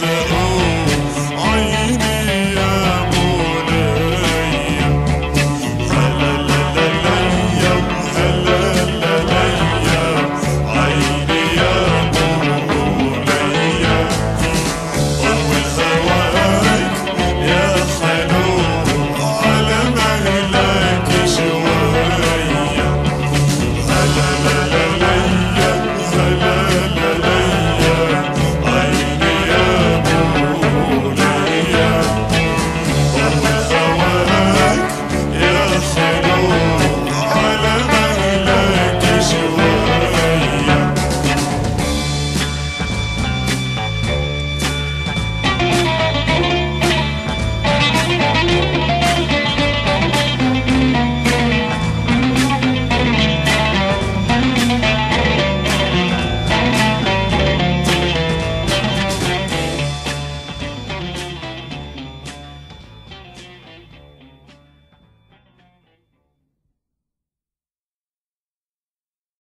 the